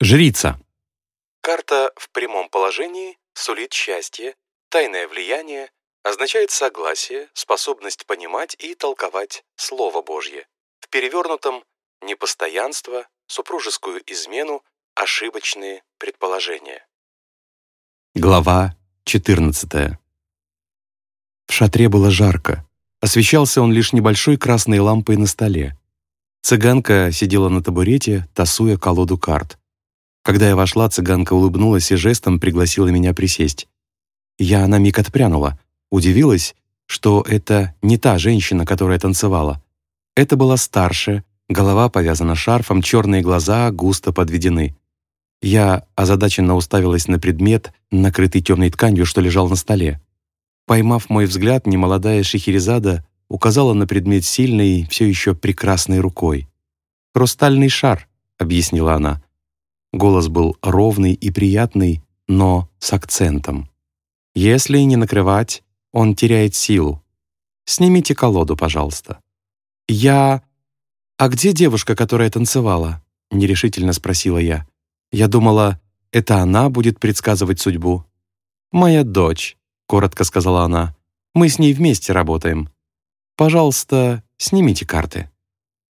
Жрица. Карта в прямом положении сулит счастье, тайное влияние, означает согласие, способность понимать и толковать Слово Божье. В перевернутом – непостоянство, супружескую измену, ошибочные предположения. Глава 14 В шатре было жарко. Освещался он лишь небольшой красной лампой на столе. Цыганка сидела на табурете, тасуя колоду карт. Когда я вошла, цыганка улыбнулась и жестом пригласила меня присесть. Я на миг отпрянула, удивилась, что это не та женщина, которая танцевала. Это была старшая, голова повязана шарфом, черные глаза густо подведены. Я озадаченно уставилась на предмет, накрытый темной тканью, что лежал на столе. Поймав мой взгляд, немолодая Шехерезада указала на предмет сильной, все еще прекрасной рукой. «Хрустальный шар», — объяснила она. Голос был ровный и приятный, но с акцентом. Если не накрывать, он теряет силу. Снимите колоду, пожалуйста. Я... А где девушка, которая танцевала? Нерешительно спросила я. Я думала, это она будет предсказывать судьбу. Моя дочь, коротко сказала она. Мы с ней вместе работаем. Пожалуйста, снимите карты.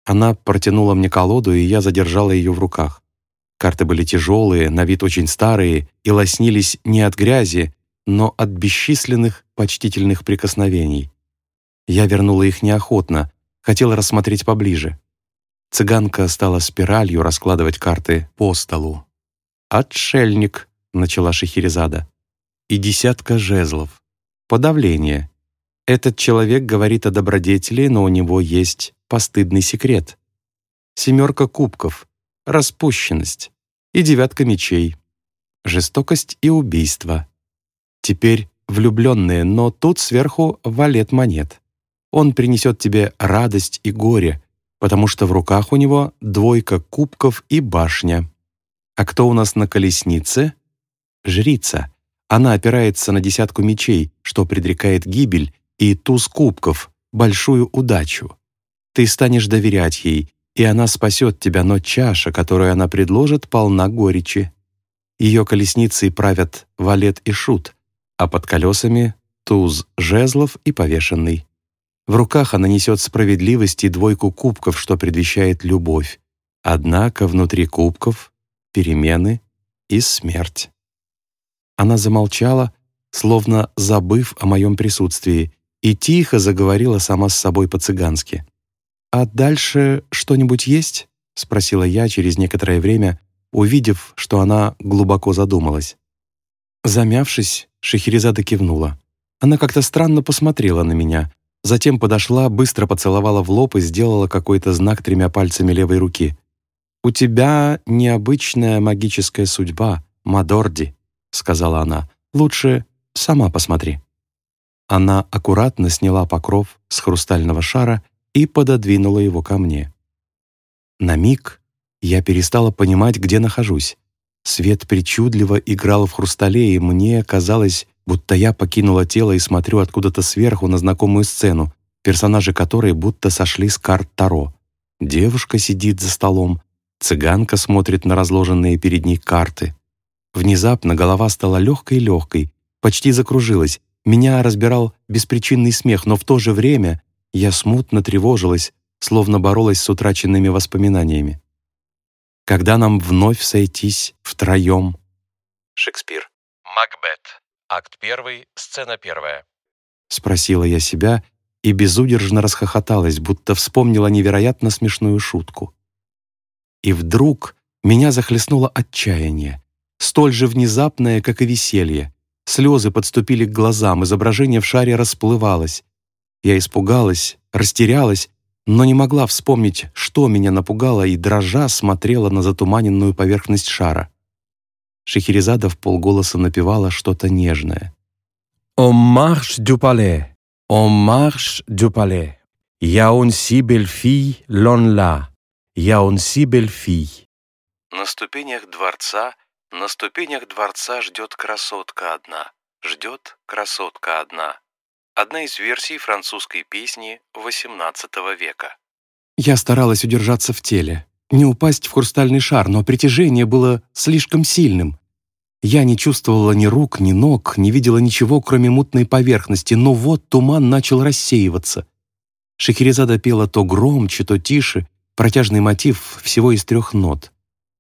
Она протянула мне колоду, и я задержала ее в руках. Карты были тяжелые, на вид очень старые и лоснились не от грязи, но от бесчисленных почтительных прикосновений. Я вернула их неохотно, хотела рассмотреть поближе. Цыганка стала спиралью раскладывать карты по столу. «Отшельник», — начала Шахерезада. «И десятка жезлов. Подавление. Этот человек говорит о добродетели, но у него есть постыдный секрет. Семерка кубков распущенность и девятка мечей, жестокость и убийство. Теперь влюбленные, но тут сверху валет монет. Он принесет тебе радость и горе, потому что в руках у него двойка кубков и башня. А кто у нас на колеснице? Жрица. Она опирается на десятку мечей, что предрекает гибель, и туз кубков, большую удачу. Ты станешь доверять ей, и она спасет тебя, но чаша, которую она предложит, полна горечи. Ее колесницей правят валет и шут, а под колесами — туз жезлов и повешенный. В руках она несет справедливость и двойку кубков, что предвещает любовь. Однако внутри кубков — перемены и смерть. Она замолчала, словно забыв о моем присутствии, и тихо заговорила сама с собой по-цыгански. «А дальше что-нибудь есть?» — спросила я через некоторое время, увидев, что она глубоко задумалась. Замявшись, Шахерезада кивнула. Она как-то странно посмотрела на меня, затем подошла, быстро поцеловала в лоб и сделала какой-то знак тремя пальцами левой руки. «У тебя необычная магическая судьба, Мадорди», — сказала она. «Лучше сама посмотри». Она аккуратно сняла покров с хрустального шара и пододвинула его ко мне. На миг я перестала понимать, где нахожусь. Свет причудливо играл в хрустале, и мне казалось, будто я покинула тело и смотрю откуда-то сверху на знакомую сцену, персонажи которой будто сошли с карт Таро. Девушка сидит за столом, цыганка смотрит на разложенные перед ней карты. Внезапно голова стала легкой-легкой, почти закружилась, меня разбирал беспричинный смех, но в то же время я смутно тревожилась, словно боролась с утраченными воспоминаниями. Когда нам вновь сойтись втроем? Шекспир. Макбет. Акт первый, сцена первая. Спросила я себя и безудержно расхохоталась, будто вспомнила невероятно смешную шутку. И вдруг меня захлестнуло отчаяние, столь же внезапное, как и веселье. Слезы подступили к глазам, изображение в шаре расплывалось. Я испугалась, растерялась, но не могла вспомнить, что меня напугало, и дрожа смотрела на затуманенную поверхность шара. Шехерезада в полголоса напевала что-то нежное. «On marche du palais, on marche du palais. Я он belle fille, l'on là. Я он belle fille». На ступенях дворца, на ступенях дворца ждет красотка одна, ждет красотка одна одна из версий французской песни XVIII века. Я старалась удержаться в теле. не упасть в хрустальный шар, но притяжение было слишком сильным. Я не чувствовала ни рук, ни ног, не видела ничего, кроме мутной поверхности, но вот туман начал рассеиваться. Шахерезада пела то громче, то тише, протяжный мотив всего из трех нот.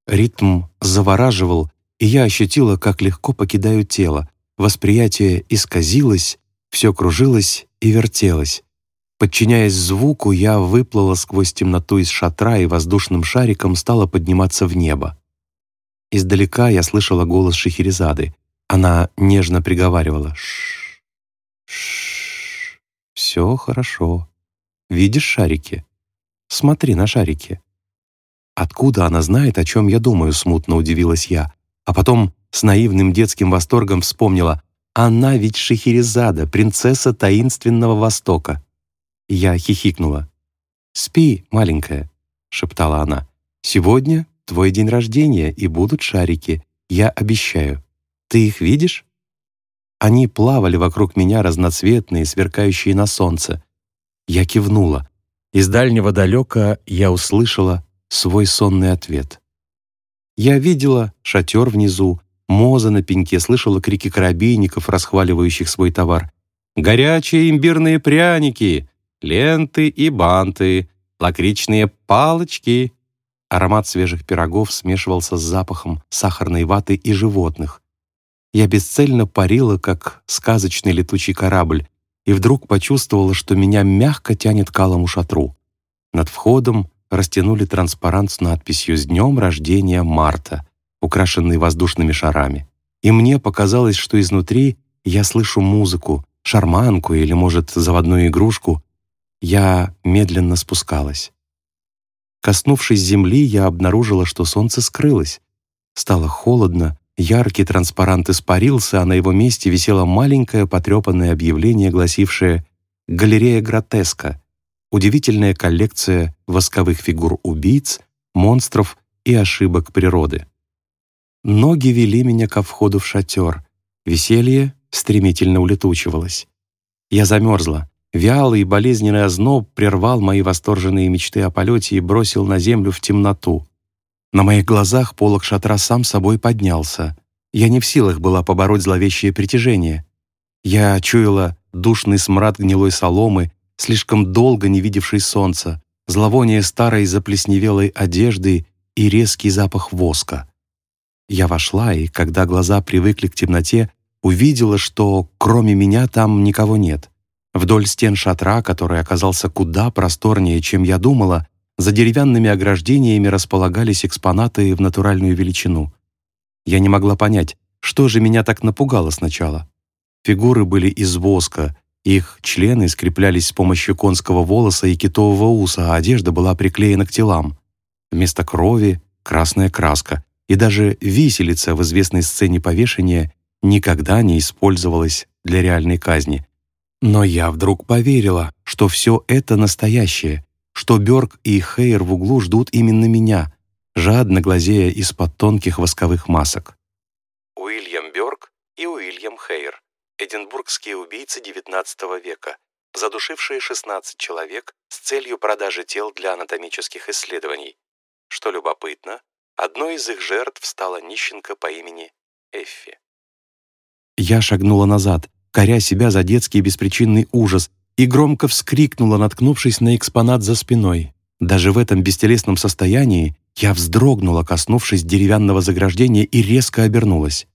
Ритм завораживал, и я ощутила, как легко покидаю тело. Восприятие исказилось, все кружилось и вертелось. Подчиняясь звуку, я выплыла сквозь темноту из шатра и воздушным шариком стала подниматься в небо. Издалека я слышала голос Шахерезады. Она нежно приговаривала «Шш, шш, все хорошо. Видишь шарики? Смотри на шарики». Откуда она знает, о чем я думаю, смутно удивилась я. А потом с наивным детским восторгом вспомнила «Она ведь Шахерезада, принцесса таинственного Востока». Я хихикнула. «Спи, маленькая», — шептала она. «Сегодня твой день рождения, и будут шарики. Я обещаю. Ты их видишь?» Они плавали вокруг меня, разноцветные, сверкающие на солнце. Я кивнула. Из дальнего далека я услышала свой сонный ответ. Я видела шатер внизу, моза на пеньке, слышала крики корабейников, расхваливающих свой товар. «Горячие имбирные пряники! ленты и банты, лакричные палочки. Аромат свежих пирогов смешивался с запахом сахарной ваты и животных. Я бесцельно парила, как сказочный летучий корабль, и вдруг почувствовала, что меня мягко тянет к алому шатру. Над входом растянули транспарант с надписью «С днем рождения Марта», украшенный воздушными шарами. И мне показалось, что изнутри я слышу музыку, шарманку или, может, заводную игрушку, я медленно спускалась. Коснувшись земли, я обнаружила, что солнце скрылось. Стало холодно, яркий транспарант испарился, а на его месте висело маленькое потрепанное объявление, гласившее «Галерея гротеска. Удивительная коллекция восковых фигур убийц, монстров и ошибок природы». Ноги вели меня ко входу в шатер. Веселье стремительно улетучивалось. Я замерзла. Вялый и болезненный озноб прервал мои восторженные мечты о полете и бросил на землю в темноту. На моих глазах полог шатра сам собой поднялся. Я не в силах была побороть зловещее притяжение. Я чуяла душный смрад гнилой соломы, слишком долго не видевший солнца, зловоние старой заплесневелой одежды и резкий запах воска. Я вошла, и когда глаза привыкли к темноте, увидела, что кроме меня там никого нет. Вдоль стен шатра, который оказался куда просторнее, чем я думала, за деревянными ограждениями располагались экспонаты в натуральную величину. Я не могла понять, что же меня так напугало сначала. Фигуры были из воска, их члены скреплялись с помощью конского волоса и китового уса, а одежда была приклеена к телам. Вместо крови — красная краска, и даже виселица в известной сцене повешения никогда не использовалась для реальной казни, но я вдруг поверила, что все это настоящее, что Бёрк и Хейр в углу ждут именно меня, жадно глазея из-под тонких восковых масок. Уильям Бёрк и Уильям Хейр, эдинбургские убийцы XIX века, задушившие 16 человек с целью продажи тел для анатомических исследований. Что любопытно, одной из их жертв стала нищенка по имени Эффи. Я шагнула назад, коря себя за детский беспричинный ужас, и громко вскрикнула, наткнувшись на экспонат за спиной. Даже в этом бестелесном состоянии я вздрогнула, коснувшись деревянного заграждения, и резко обернулась.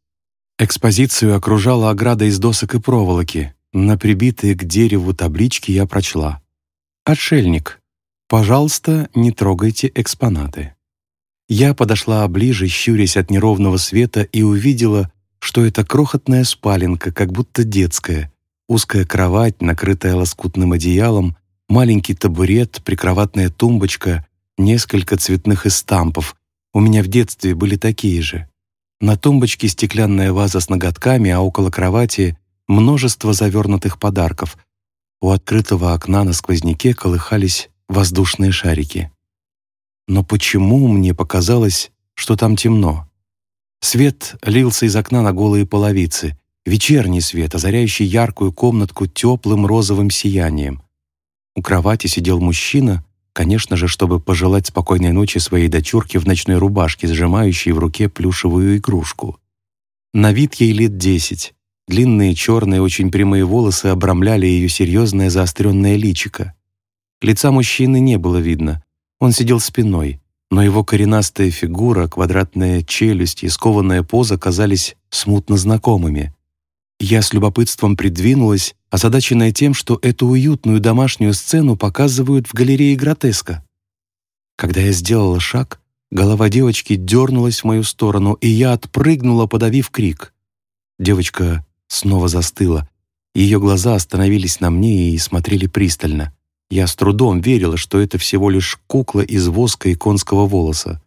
Экспозицию окружала ограда из досок и проволоки. На прибитые к дереву таблички я прочла. «Отшельник, пожалуйста, не трогайте экспонаты». Я подошла ближе, щурясь от неровного света, и увидела что это крохотная спаленка, как будто детская, узкая кровать, накрытая лоскутным одеялом, маленький табурет, прикроватная тумбочка, несколько цветных эстампов. У меня в детстве были такие же. На тумбочке стеклянная ваза с ноготками, а около кровати множество завернутых подарков. У открытого окна на сквозняке колыхались воздушные шарики. Но почему мне показалось, что там темно? Свет лился из окна на голые половицы, вечерний свет, озаряющий яркую комнатку теплым розовым сиянием. У кровати сидел мужчина конечно же, чтобы пожелать спокойной ночи своей дочурке в ночной рубашке, сжимающей в руке плюшевую игрушку. На вид ей лет десять. Длинные черные, очень прямые волосы обрамляли ее серьезное заостренное личико. Лица мужчины не было видно. Он сидел спиной, но его коренастая фигура, квадратная челюсть и скованная поза казались смутно знакомыми. Я с любопытством придвинулась, озадаченная тем, что эту уютную домашнюю сцену показывают в галерее гротеска. Когда я сделала шаг, голова девочки дернулась в мою сторону, и я отпрыгнула, подавив крик. Девочка снова застыла. Ее глаза остановились на мне и смотрели пристально. Я с трудом верила, что это всего лишь кукла из воска и конского волоса.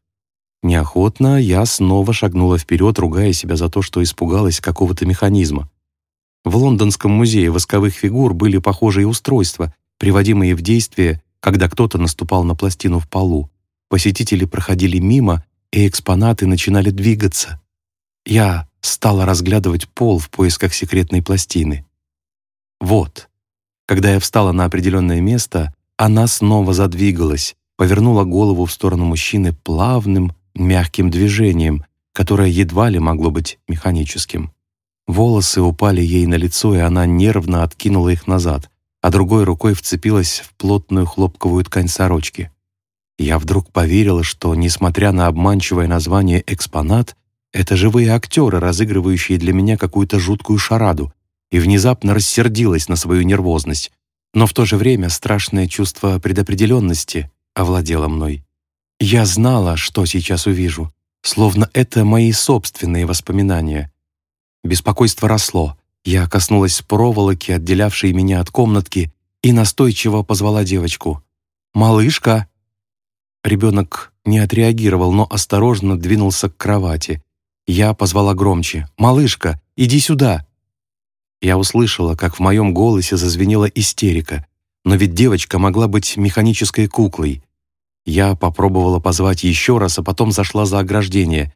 Неохотно я снова шагнула вперед, ругая себя за то, что испугалась какого-то механизма. В Лондонском музее восковых фигур были похожие устройства, приводимые в действие, когда кто-то наступал на пластину в полу. Посетители проходили мимо, и экспонаты начинали двигаться. Я стала разглядывать пол в поисках секретной пластины. Вот. Когда я встала на определенное место, она снова задвигалась, повернула голову в сторону мужчины плавным, мягким движением, которое едва ли могло быть механическим. Волосы упали ей на лицо, и она нервно откинула их назад, а другой рукой вцепилась в плотную хлопковую ткань сорочки. Я вдруг поверила, что, несмотря на обманчивое название «экспонат», это живые актеры, разыгрывающие для меня какую-то жуткую шараду, и внезапно рассердилась на свою нервозность. Но в то же время страшное чувство предопределенности овладело мной. Я знала, что сейчас увижу, словно это мои собственные воспоминания — Беспокойство росло. Я коснулась проволоки, отделявшей меня от комнатки, и настойчиво позвала девочку. «Малышка!» Ребенок не отреагировал, но осторожно двинулся к кровати. Я позвала громче. «Малышка, иди сюда!» Я услышала, как в моем голосе зазвенела истерика. Но ведь девочка могла быть механической куклой. Я попробовала позвать еще раз, а потом зашла за ограждение.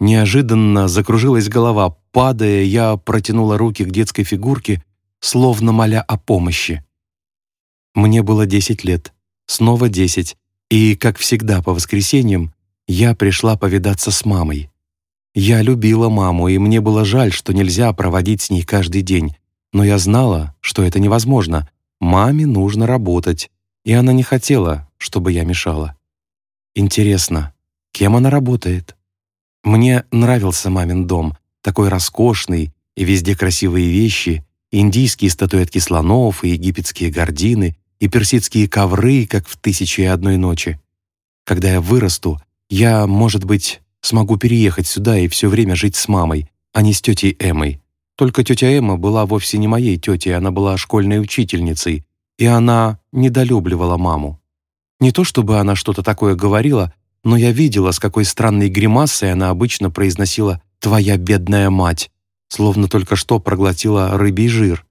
Неожиданно закружилась голова. Падая, я протянула руки к детской фигурке, словно моля о помощи. Мне было 10 лет, снова 10, и, как всегда по воскресеньям, я пришла повидаться с мамой. Я любила маму, и мне было жаль, что нельзя проводить с ней каждый день, но я знала, что это невозможно. Маме нужно работать, и она не хотела, чтобы я мешала. Интересно, кем она работает? Мне нравился мамин дом, такой роскошный, и везде красивые вещи, индийские статуэтки слонов, и египетские гардины, и персидские ковры, как в «Тысяче и одной ночи». Когда я вырасту, я, может быть, смогу переехать сюда и все время жить с мамой, а не с тетей Эммой. Только тетя Эмма была вовсе не моей тетей, она была школьной учительницей, и она недолюбливала маму. Не то чтобы она что-то такое говорила, но я видела, с какой странной гримасой она обычно произносила «твоя бедная мать», словно только что проглотила рыбий жир.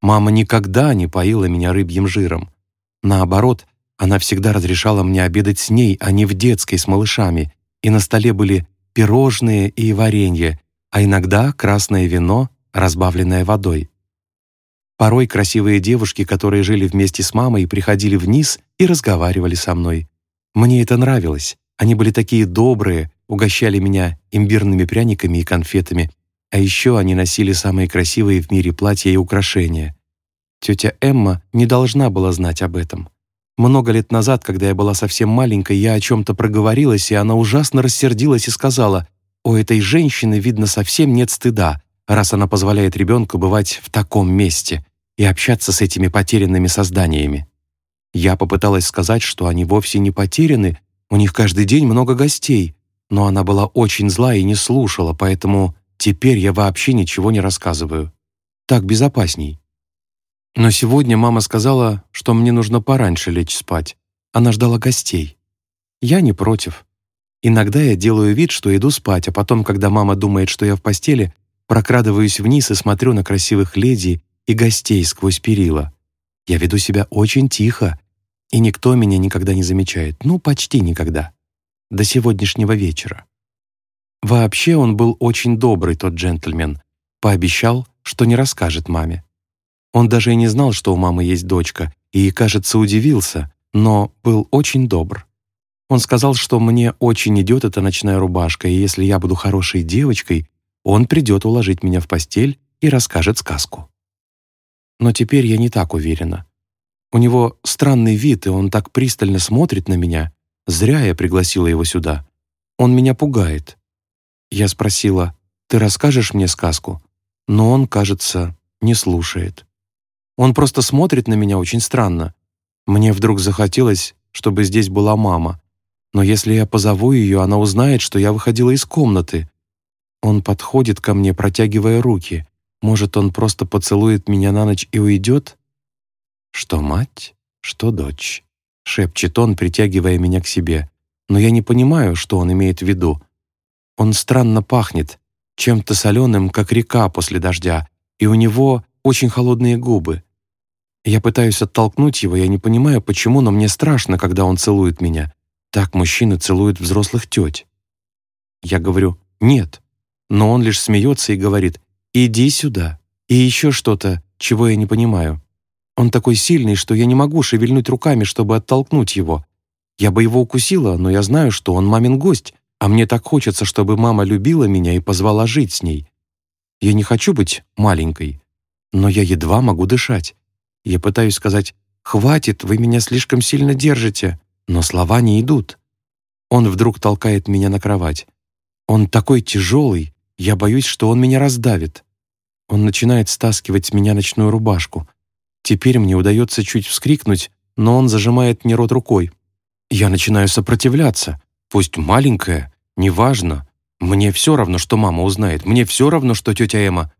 Мама никогда не поила меня рыбьим жиром. Наоборот, она всегда разрешала мне обедать с ней, а не в детской с малышами, и на столе были пирожные и варенье, а иногда красное вино, разбавленное водой. Порой красивые девушки, которые жили вместе с мамой, приходили вниз и разговаривали со мной. Мне это нравилось. Они были такие добрые, угощали меня имбирными пряниками и конфетами, а еще они носили самые красивые в мире платья и украшения. Тетя Эмма не должна была знать об этом. Много лет назад, когда я была совсем маленькой, я о чем-то проговорилась, и она ужасно рассердилась и сказала, «У этой женщины, видно, совсем нет стыда, раз она позволяет ребенку бывать в таком месте и общаться с этими потерянными созданиями». Я попыталась сказать, что они вовсе не потеряны, у них каждый день много гостей, но она была очень зла и не слушала, поэтому теперь я вообще ничего не рассказываю. Так безопасней. Но сегодня мама сказала, что мне нужно пораньше лечь спать. Она ждала гостей. Я не против. Иногда я делаю вид, что иду спать, а потом, когда мама думает, что я в постели, прокрадываюсь вниз и смотрю на красивых леди и гостей сквозь перила. Я веду себя очень тихо, и никто меня никогда не замечает, ну, почти никогда. До сегодняшнего вечера. Вообще он был очень добрый, тот джентльмен. Пообещал, что не расскажет маме. Он даже и не знал, что у мамы есть дочка, и, кажется, удивился, но был очень добр. Он сказал, что мне очень идет эта ночная рубашка, и если я буду хорошей девочкой, он придет уложить меня в постель и расскажет сказку. Но теперь я не так уверена. У него странный вид, и он так пристально смотрит на меня. Зря я пригласила его сюда. Он меня пугает. Я спросила, «Ты расскажешь мне сказку?» Но он, кажется, не слушает. Он просто смотрит на меня очень странно. Мне вдруг захотелось, чтобы здесь была мама. Но если я позову ее, она узнает, что я выходила из комнаты. Он подходит ко мне, протягивая руки. Может, он просто поцелует меня на ночь и уйдет? Что мать, что дочь. Шепчет он, притягивая меня к себе. Но я не понимаю, что он имеет в виду. Он странно пахнет, чем-то соленым, как река после дождя, и у него очень холодные губы. Я пытаюсь оттолкнуть его, я не понимаю, почему, но мне страшно, когда он целует меня. Так мужчины целуют взрослых теть. Я говорю «нет», но он лишь смеется и говорит «иди сюда». И еще что-то, чего я не понимаю. Он такой сильный, что я не могу шевельнуть руками, чтобы оттолкнуть его. Я бы его укусила, но я знаю, что он мамин гость, а мне так хочется, чтобы мама любила меня и позвала жить с ней. Я не хочу быть маленькой, но я едва могу дышать. Я пытаюсь сказать «Хватит, вы меня слишком сильно держите», но слова не идут. Он вдруг толкает меня на кровать. Он такой тяжелый, я боюсь, что он меня раздавит. Он начинает стаскивать с меня ночную рубашку. Теперь мне удается чуть вскрикнуть, но он зажимает мне рот рукой. Я начинаю сопротивляться. Пусть маленькая, неважно. Мне все равно, что мама узнает. Мне все равно, что тетя Эма.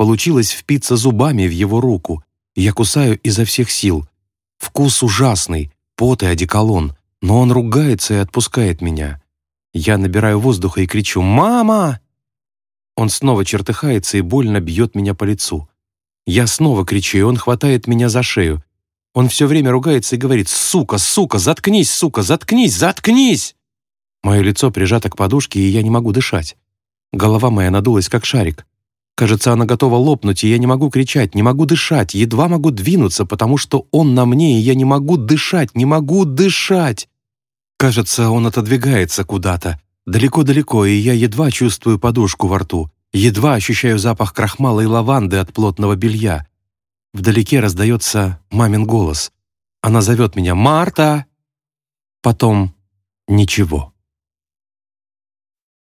Получилось впиться зубами в его руку. Я кусаю изо всех сил. Вкус ужасный, пот и одеколон. Но он ругается и отпускает меня. Я набираю воздуха и кричу «Мама!». Он снова чертыхается и больно бьет меня по лицу. Я снова кричу, и он хватает меня за шею. Он все время ругается и говорит «Сука, сука, заткнись, сука, заткнись, заткнись!» Мое лицо прижато к подушке, и я не могу дышать. Голова моя надулась, как шарик. Кажется, она готова лопнуть, и я не могу кричать, не могу дышать, едва могу двинуться, потому что он на мне, и я не могу дышать, не могу дышать. Кажется, он отодвигается куда-то, далеко-далеко, и я едва чувствую подушку во рту, едва ощущаю запах крахмала и лаванды от плотного белья. Вдалеке раздается мамин голос. Она зовет меня «Марта!» Потом ничего.